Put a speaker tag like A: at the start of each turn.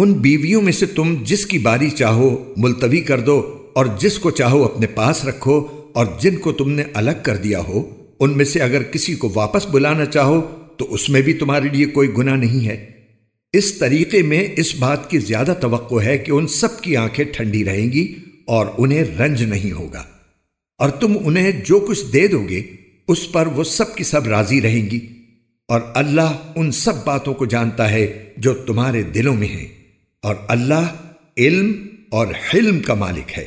A: ان بیویوں میں سے تم جس کی باری چاہو ملتوی کر دو اور جس کو چاہو اپنے پاس رکھو اور جن کو تم نے الگ کر دیا ہو، ان میں سے اگر کسی کو واپس بلانا چاہو تو اس میں بھی تمہارے لیے کوئی گناہ نہیں ہے۔ اس طریقے میں اس بات کی زیادہ توقع ہے کہ ان سب کی آنکھیں ٹھنڈی رہیں گی اور انہیں رنج نہیں ہوگا۔ اور تم انہیں جو کچھ دے دو گے، اس پر وہ سب کی سب راضی رہیں گی۔ اور اللہ ان سب باتوں کو جانتا ہے جو تمہارے دلوں میں ہیں۔ اور اللہ علم اور حلم کا مالک ہے۔